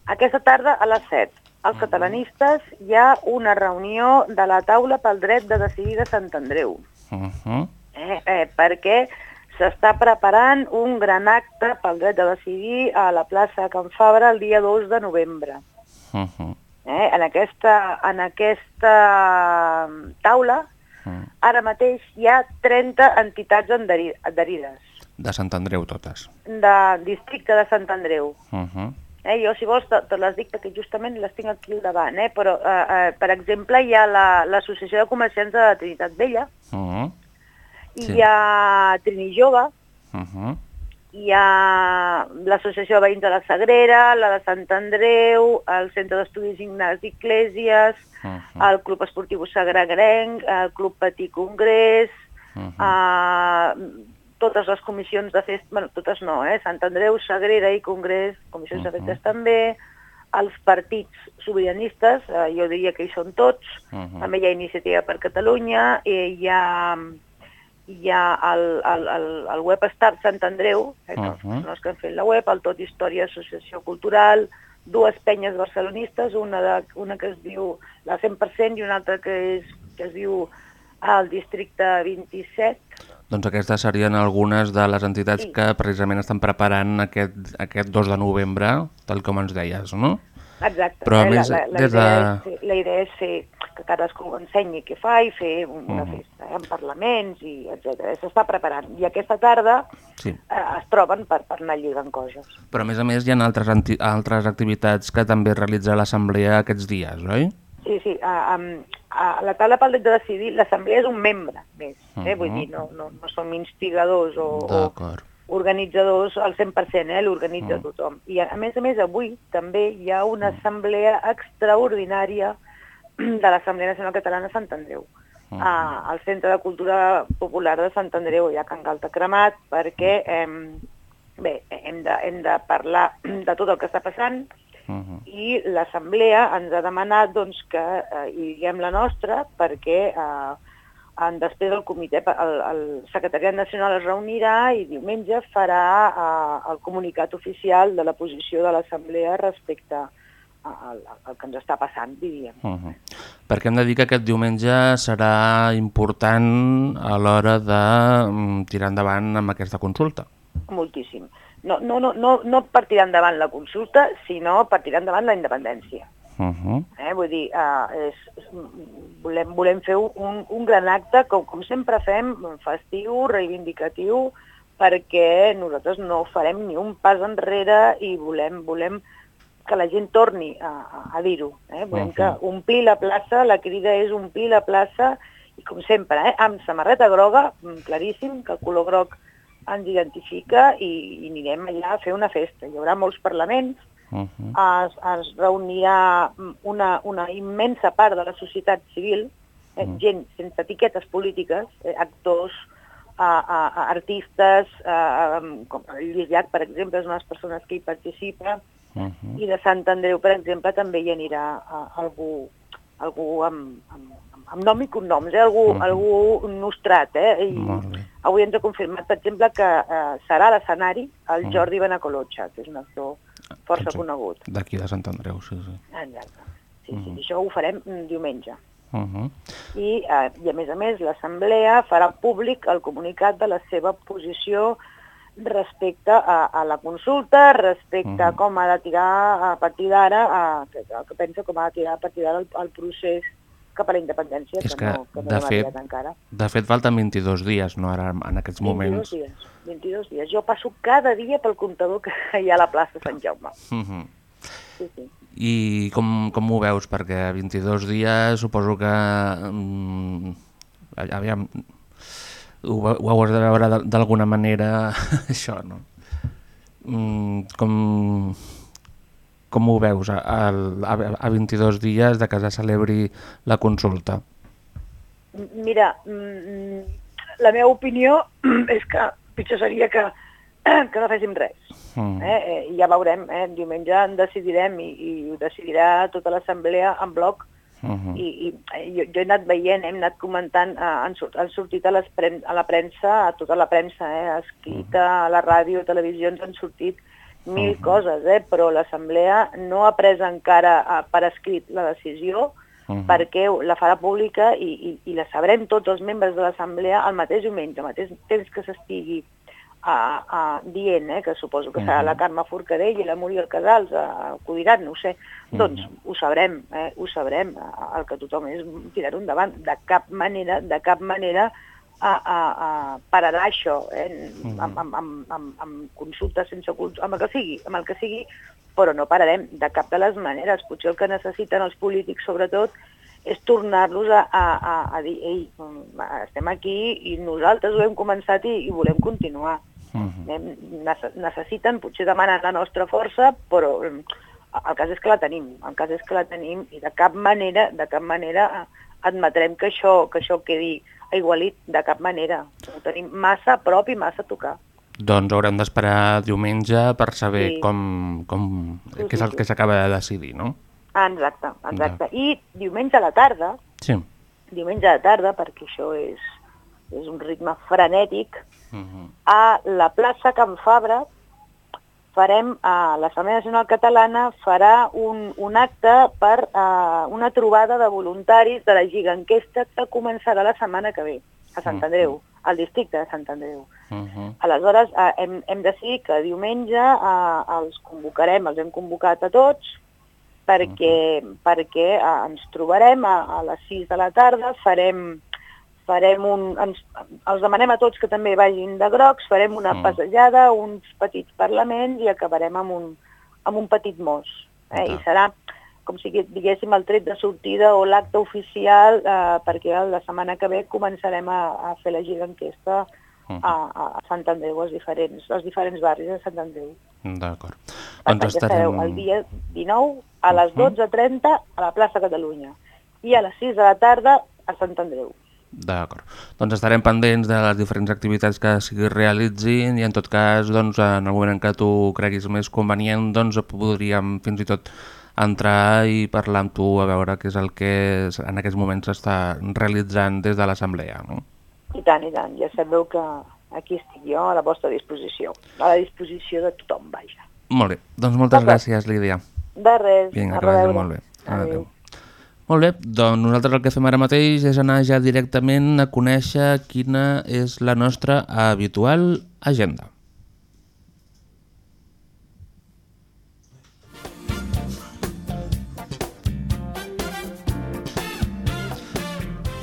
Aquesta tarda a les 7, Mm. als catalanistes hi ha una reunió de la taula pel dret de decidir de Sant Andreu, Uh -huh. eh? Eh, perquè s'està preparant un gran acte pel dret de decidir a la plaça Can Fabra el dia 2 de novembre. Uh -huh. Eh? En, aquesta, en aquesta taula, Mm. ara mateix hi ha 30 entitats adheri- adherides De Sant Andreu totes. de districte de Sant Andreu. Uh -huh. Eh, jo, si vols, te, te les dic perquè justament les tinc aquí al davant. Eh? Però, eh, eh, per exemple, hi ha la- l'Associació de Comerciants de Trinitat Vella, Uh -huh. i Sí. hi ha Trini Jove, Uh -huh. hi ha l'Associació de Veïns de la Sagrera, la de Sant Andreu, el Centre d'Estudis Ignasi Iglesias, Uh -huh. el Club Esportiu Sagragrenc, el Club Petit Congrés, Uh -huh. uh, totes les comissions de festa, bueno, totes no, eh? Sant Andreu, Sagrera i Congrés, comissions uh -huh. de festes també, els partits sobiranistes, eh, jo diria que hi són tots, Uh -huh. també hi ha Iniciativa per Catalunya, eh, hi ha, hi ha el, el, el, el web Start Sant Andreu, eh, que Uh -huh. són els que han fet la web, el Tot Història Associació Cultural, dues penyes barcelonistes, una, de, una que es diu la 100% i una altra que, és, que es diu el districte 27, Doncs aquestes serien algunes de les entitats Sí. que precisament estan preparant aquest, aquest 2 de novembre, tal com ens deies, no? Exacte. Però a eh? més, la, la, la, des de- idea és, la idea és fer que cadascú ensenyi què fa i fer una Mhm. festa eh? amb parlaments i etc. S'està preparant. I aquesta tarda Sí. eh, es troben per, per anar lligant coses. Però a més a més hi ha altres, altres activitats que també realitza l'Assemblea aquests dies, oi? Sí, sí. A, a, a la taula pel dret de decidir, l'assemblea és un membre més. Eh? Vull Mhm. dir, no, no, no som instigadors o, o organitzadors al 100%, eh? l'organitza Mm. tothom. I a, a més a més avui també hi ha una assemblea extraordinària de l'Assemblea Nacional Catalana a Sant Andreu, Mm. a, al Centre de Cultura Popular de Sant Andreu, ha Can Galta Cremat, perquè eh, bé, hem, de, hem de parlar de tot el que està passant Uh -huh. i l'Assemblea ens ha demanat doncs, que eh, hi diguem la nostra perquè eh, en, després el comitè, el, el secretariat nacional es reunirà i diumenge farà eh, el comunicat oficial de la posició de l'Assemblea respecte a- al, al que ens està passant, diríem. Uh -huh. Perquè hem de dir que aquest diumenge serà important a l'hora de mm, tirar endavant amb aquesta consulta. Moltíssim. No, no, no, no, no per tirar endavant la consulta, sinó per tirar endavant la independència. Uh -huh. Eh? Vull dir, eh, és, volem, volem fer un, un gran acte, com, com sempre fem, festiu, reivindicatiu, perquè nosaltres no farem ni un pas enrere i volem, volem que la gent torni a, a, a dir-ho. Eh? Volem Mhm. que omplir la plaça, la crida és omplir la plaça, i com sempre, eh? amb samarreta groga, mm, claríssim, que el color groc ens identifica i, i anirem allà a fer una festa. Hi haurà molts parlaments, Uh -huh. es, es reunirà una, una immensa part de la societat civil, eh, Mm. gent sense etiquetes polítiques, eh, actors, a, a, a artistes, a, a, com el Lluís Llach, per exemple, és una de les persones que hi participa, Uh -huh. i de Sant Andreu, per exemple, també hi anirà a, algú, algú amb, amb, amb nom i cognoms, eh? algú, Mhm. algú nostrat. Eh? I avui ens ha confirmat, per exemple, que eh, serà a l'escenari el Mhm. Jordi Benacolotxa, que és un actor força sí. conegut. D'aquí de Sant Andreu, sí, sí. Exacte. Sí, sí, Mhm. això ho farem mm, diumenge. Uh -huh. I, eh, I a més a més l'Assemblea farà públic el comunicat de la seva posició respecte a, a la consulta, respecte a Mhm. com ha de tirar a partir d'ara, que, que pensa com ha de tirar a partir d'ara el, el procés cap a la independència, És que, que, no, que no de fet, encara. de fet, falten 22 dies, no ara, en aquests 22 moments. dies, 22 dies. Jo passo cada dia pel comptador que hi ha a la plaça Sant Jaume. Uh -huh. Sí, sí. I com, com ho veus? Perquè 22 dies suposo que... Mm, aviam, ho, ho hauràs de veure d'alguna manera, això, no? Mm, com, com ho veus a, a, a 22 dies de que se celebri la consulta? Mira, mm, la meva opinió és que pitjor seria que, que no féssim res. Mm. Eh? Eh, ja veurem, eh? diumenge en decidirem i, i ho decidirà tota l'assemblea en bloc Uh -huh. i, i eh, jo, jo he anat veient, hem anat comentant, eh, han, han sortit a, les prem, a la premsa, a tota la premsa, eh, escrita, a la ràdio, a televisió, ens han sortit mil Mhm. coses, eh, però l'assemblea no ha pres encara eh, per escrit la decisió, Mhm. perquè la farà pública i, i, i la sabrem tots els membres de l'assemblea el mateix diumenge, al mateix temps que s'estigui a, a, dient, eh, que suposo que serà Mhm. la Carme Forcadell i la Muriel Casals, a, acudiran, no ho sé, doncs ho sabrem, eh, ho sabrem, eh, el que tothom és tirar-ho endavant, de cap manera, de cap manera a, a, a pararà això, eh, amb, amb, amb, amb, amb consultes sense consulta, amb el que sigui, amb el que sigui, però no pararem de cap de les maneres. Potser el que necessiten els polítics, sobretot, és tornar-los a, a, a, a dir ei, mm, estem aquí i nosaltres ho hem començat i, i volem continuar. Mhm. eh, nece- necessiten, potser demanen la nostra força, però eh, el cas és que la tenim, el cas és que la tenim i de cap manera, de cap manera admetrem que això, que això quedi aigualit, de cap manera. Ho tenim massa a prop i massa a tocar. Doncs haurem d'esperar diumenge per saber Sí. com, com, Sí, què és el sí. que s'acaba de decidir, no? Ah, exacte, exacte. I diumenge a la tarda, Sí. diumenge a la tarda, perquè això és, és un ritme frenètic, Mhm. a la plaça Can Fabra farem, a l'Assemblea Nacional Catalana farà un, un acte per uh, una trobada de voluntaris de la giganquesta que començarà la setmana que ve, a Sant Andreu, al districte de Sant Andreu. Mhm. Aleshores, eh, hem, hem decidit que diumenge eh, els convocarem, els hem convocat a tots, perquè, perquè eh, ens trobarem a, a les 6 de la tarda, farem, farem un, ens, els demanem a tots que també vagin de grocs, farem una Mm. passejada, uns petits parlaments i acabarem amb un, amb un petit mos. Eh? I serà com si diguéssim el tret de sortida o l'acte oficial eh, perquè la setmana que ve començarem a, a fer la giganquesta Mhm. a, a Sant Andreu, als diferents, als diferents barris de Sant Andreu. D'acord. Doncs sabeu, el dia 19 a les 12.30 a la plaça Catalunya i a les 6 de la tarda a Sant Andreu. D'acord. Doncs estarem pendents de les diferents activitats que s'hi realitzin i en tot cas, doncs, en el moment en què tu creguis més convenient, doncs podríem fins i tot entrar i parlar amb tu a veure què és el que es- en aquests moments s'està realitzant des de l'Assemblea. No? I tant, i tant. Ja sabeu que aquí estic jo a la vostra disposició. A la disposició de tothom, vaja. Molt bé. Doncs moltes gràcies, Lídia. De res. Vinga, que vagi molt bé. Adéu. Adéu. Molt bé, doncs nosaltres el que fem ara mateix és anar ja directament a conèixer quina és la nostra habitual agenda.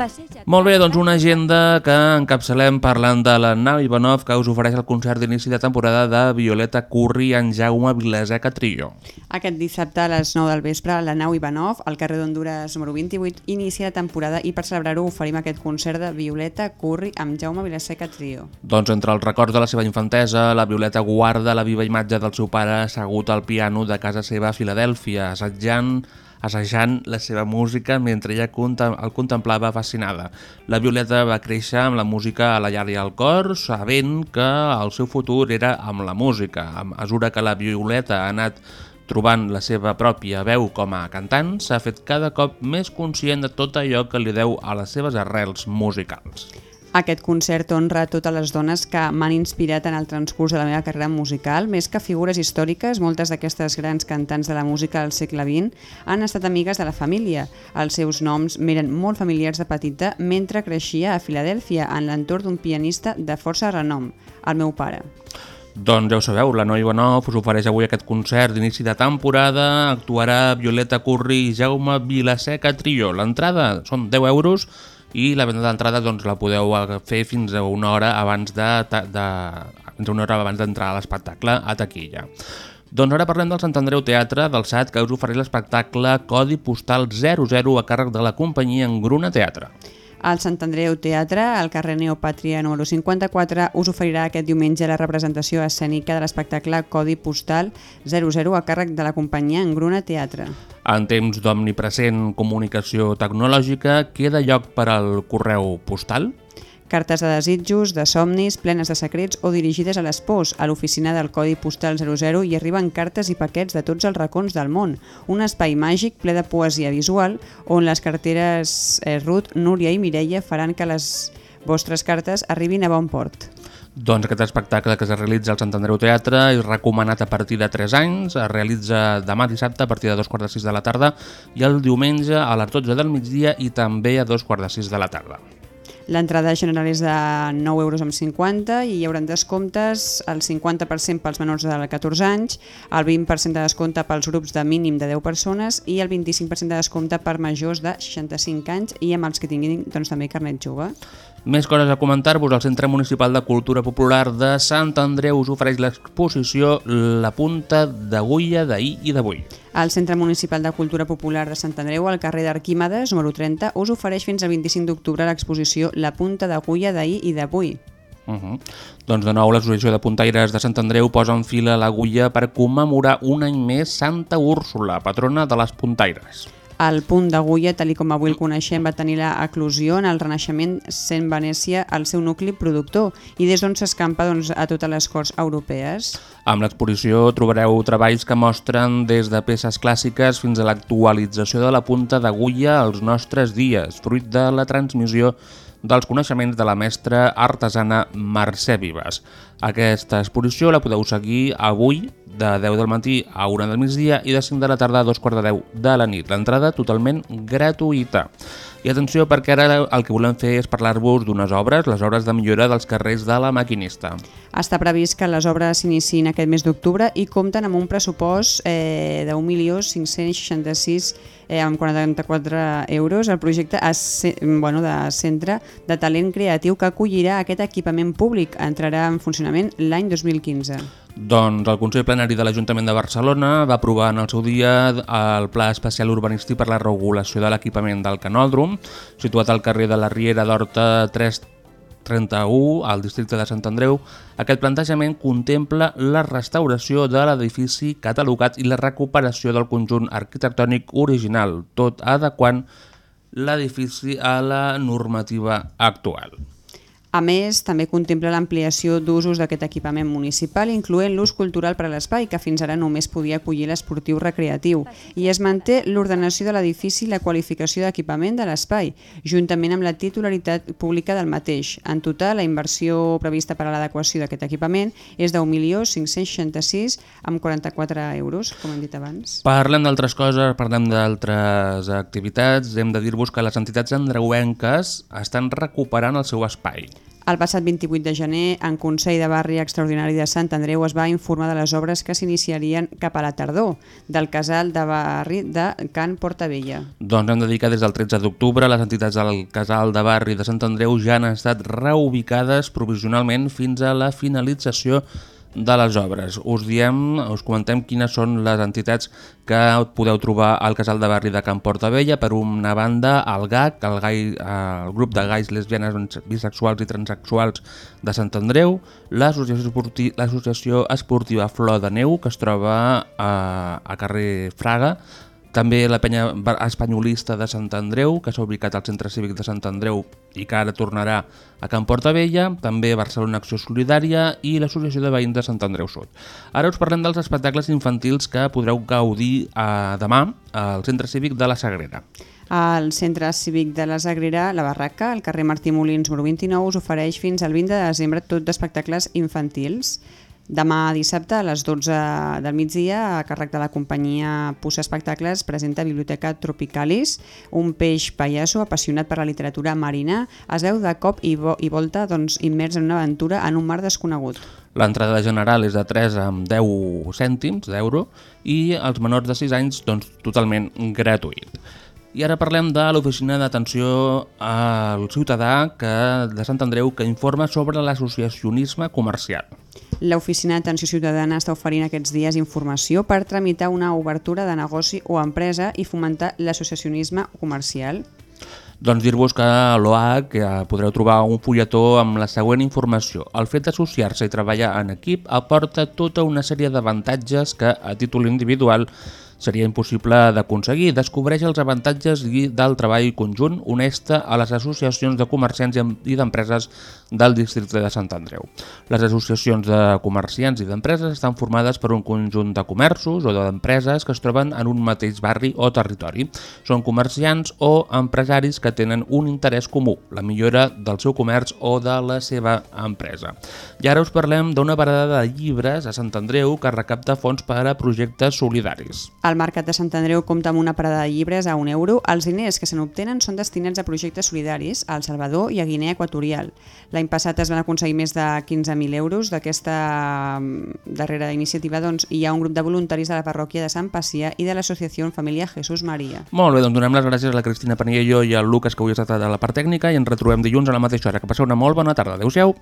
Passeja Molt bé, doncs una agenda que encapçalem parlant de la nau Ivanov que us ofereix el concert d'inici de temporada de Violeta Curri en Jaume Vilaseca Trio. Aquest dissabte a les 9 del vespre, la nau Ivanov, al carrer d'Honduras número 28, inicia la temporada i per celebrar-ho oferim aquest concert de Violeta Curri amb Jaume Vilaseca Trio. Doncs entre els records de la seva infantesa, la Violeta guarda la viva imatge del seu pare assegut al piano de casa seva a Filadèlfia, assajant assajant la seva música mentre ella el contemplava fascinada. La Violeta va créixer amb la música a la llar i al cor, sabent que el seu futur era amb la música. A mesura que la Violeta ha anat trobant la seva pròpia veu com a cantant, s'ha fet cada cop més conscient de tot allò que li deu a les seves arrels musicals. Aquest concert honra totes les dones que m'han inspirat en el transcurs de la meva carrera musical. Més que figures històriques, moltes d'aquestes grans cantants de la música del segle XX han estat amigues de la família. Els seus noms m'eren molt familiars de petita mentre creixia a Filadèlfia en l'entorn d'un pianista de força renom, el meu pare. Doncs ja ho sabeu, la Noi Ivanov us ofereix avui aquest concert d'inici de temporada. Actuarà Violeta Curri i Jaume Vilaseca Trio. L'entrada són 10 euros i la venda d'entrada doncs, la podeu fer fins a una hora abans de, de, fins a una hora abans d'entrar a l'espectacle a taquilla. Doncs ara parlem del Sant Andreu Teatre del SAT que us ofereix l'espectacle Codi Postal 00 a càrrec de la companyia Engruna Teatre. Al Sant Andreu Teatre, al carrer Neopàtria número 54, us oferirà aquest diumenge la representació escènica de l'espectacle Codi Postal 00 a càrrec de la companyia Engruna Teatre. En temps d'omnipresent comunicació tecnològica, queda lloc per al correu postal? Cartes de desitjos, de somnis, plenes de secrets o dirigides a l'espòs. A l'oficina del Codi Postal 00 hi arriben cartes i paquets de tots els racons del món. Un espai màgic ple de poesia visual on les carteres eh, Ruth, Núria i Mireia faran que les vostres cartes arribin a bon port. Doncs aquest espectacle que es realitza al Sant Andreu Teatre és recomanat a partir de 3 anys, es realitza demà dissabte a partir de dos quarts de 6 de la tarda i el diumenge a les 12 del migdia i també a dos quarts de 6 de la tarda. L'entrada general és de 9 euros amb 50 i hi haurà descomptes el 50% pels menors de 14 anys, el 20% de descompte pels grups de mínim de 10 persones i el 25% de descompte per majors de 65 anys i amb els que tinguin doncs, també carnet jove. Més coses a comentar-vos, el Centre Municipal de Cultura Popular de Sant Andreu us ofereix l'exposició La punta d'agulla d'ahir i d'avui. El Centre Municipal de Cultura Popular de Sant Andreu, al carrer d'Arquímedes, número 30, us ofereix fins al 25 d'octubre l'exposició La punta d'agulla d'ahir i d'avui. Uh -huh. Doncs de nou l'Associació de Puntaires de Sant Andreu posa en fila l'agulla per commemorar un any més Santa Úrsula, patrona de les puntaires. El punt d'agulla, tal com avui el coneixem, va tenir la eclosió en el Renaixement sent Venècia el seu nucli productor i des d'on s'escampa doncs, a totes les corts europees. Amb l'exposició trobareu treballs que mostren des de peces clàssiques fins a l'actualització de la punta d'agulla als nostres dies, fruit de la transmissió dels coneixements de la mestra artesana Mercè Vives. Aquesta exposició la podeu seguir avui de 10 del matí a 1 del migdia i de 5 de la tarda a 2 quarts de 10 de la nit. L'entrada totalment gratuïta. I atenció perquè ara el que volem fer és parlar-vos d'unes obres, les obres de millora dels carrers de la Maquinista. Està previst que les obres s'iniciïn aquest mes d'octubre i compten amb un pressupost eh, de 1.566 eh, amb 44 euros. El projecte bueno, de centre de talent creatiu que acollirà aquest equipament públic. Entrarà en funcionament l'any 2015. Doncs el Consell Plenari de l'Ajuntament de Barcelona va aprovar en el seu dia el Pla Especial Urbanístic per la regulació de l'equipament del Canòdrom, situat al carrer de la Riera d'Horta 331, al districte de Sant Andreu. Aquest plantejament contempla la restauració de l'edifici catalogat i la recuperació del conjunt arquitectònic original, tot adequant l'edifici a la normativa actual. A més, també contempla l'ampliació d'usos d'aquest equipament municipal, incloent l'ús cultural per a l'espai, que fins ara només podia acollir l'esportiu recreatiu, i es manté l'ordenació de l'edifici i la qualificació d'equipament de l'espai, juntament amb la titularitat pública del mateix. En total, la inversió prevista per a l'adequació d'aquest equipament és de 1.566 amb 44 euros, com hem dit abans. Parlem d'altres coses, parlem d'altres activitats. Hem de dir-vos que les entitats andreuenques estan recuperant el seu espai. El passat 28 de gener, en Consell de Barri Extraordinari de Sant Andreu es va informar de les obres que s'iniciarien cap a la tardor del casal de barri de Can Portavella. Doncs hem de dir que des del 13 d'octubre les entitats del casal de barri de Sant Andreu ja han estat reubicades provisionalment fins a la finalització de les obres. Us diem, us comentem quines són les entitats que podeu trobar al casal de barri de Can Portavella. Per una banda, el GAC, el, gai, el grup de gais, lesbianes, bisexuals i transexuals de Sant Andreu, l'associació esporti esportiva Flor de Neu, que es troba a, a carrer Fraga, també la penya espanyolista de Sant Andreu, que s'ha ubicat al Centre Cívic de Sant Andreu i que ara tornarà a Can Portavella, també Barcelona Acció Solidària i l'Associació de Veïns de Sant Andreu Sud. Ara us parlem dels espectacles infantils que podreu gaudir eh, demà al Centre Cívic de la Sagrera. El Centre Cívic de la Sagrera, la Barraca, al carrer Martí Molins, número 29, us ofereix fins al 20 de desembre tot d'espectacles infantils. Demà dissabte a les 12 del migdia, a càrrec de la companyia Pussa Espectacles, presenta Biblioteca Tropicalis, un peix pallasso apassionat per la literatura marina, es veu de cop i, vo i volta doncs, immers en una aventura en un mar desconegut. L'entrada general és de 3 amb 10 cèntims d'euro i els menors de 6 anys doncs, totalment gratuït. I ara parlem de l'Oficina d'Atenció al Ciutadà que, de Sant Andreu que informa sobre l'associacionisme comercial. L'Oficina d'Atenció Ciutadana està oferint aquests dies informació per tramitar una obertura de negoci o empresa i fomentar l'associacionisme comercial. Doncs dir-vos que a l'OAC podreu trobar un fulletó amb la següent informació. El fet d'associar-se i treballar en equip aporta tota una sèrie d'avantatges que, a títol individual, seria impossible d'aconseguir. Descobreix els avantatges del treball conjunt honesta a les associacions de comerciants i d'empreses del districte de Sant Andreu. Les associacions de comerciants i d'empreses estan formades per un conjunt de comerços o d'empreses que es troben en un mateix barri o territori. Són comerciants o empresaris que tenen un interès comú, la millora del seu comerç o de la seva empresa. I ara us parlem d'una parada de llibres a Sant Andreu que recapta fons per a projectes solidaris. El Mercat de Sant Andreu compta amb una parada de llibres a un euro. Els diners que se n'obtenen són destinats a projectes solidaris a El Salvador i a Guinea Equatorial. L'any passat es van aconseguir més de 15.000 euros. D'aquesta darrera iniciativa doncs, hi ha un grup de voluntaris de la parròquia de Sant Pacià i de l'associació Família Jesús Maria. Molt bé, doncs donem les gràcies a la Cristina Paniello i al Lucas que avui ha estat a la part tècnica i ens retrobem dilluns a la mateixa hora. Que passeu una molt bona tarda. Adéu-siau.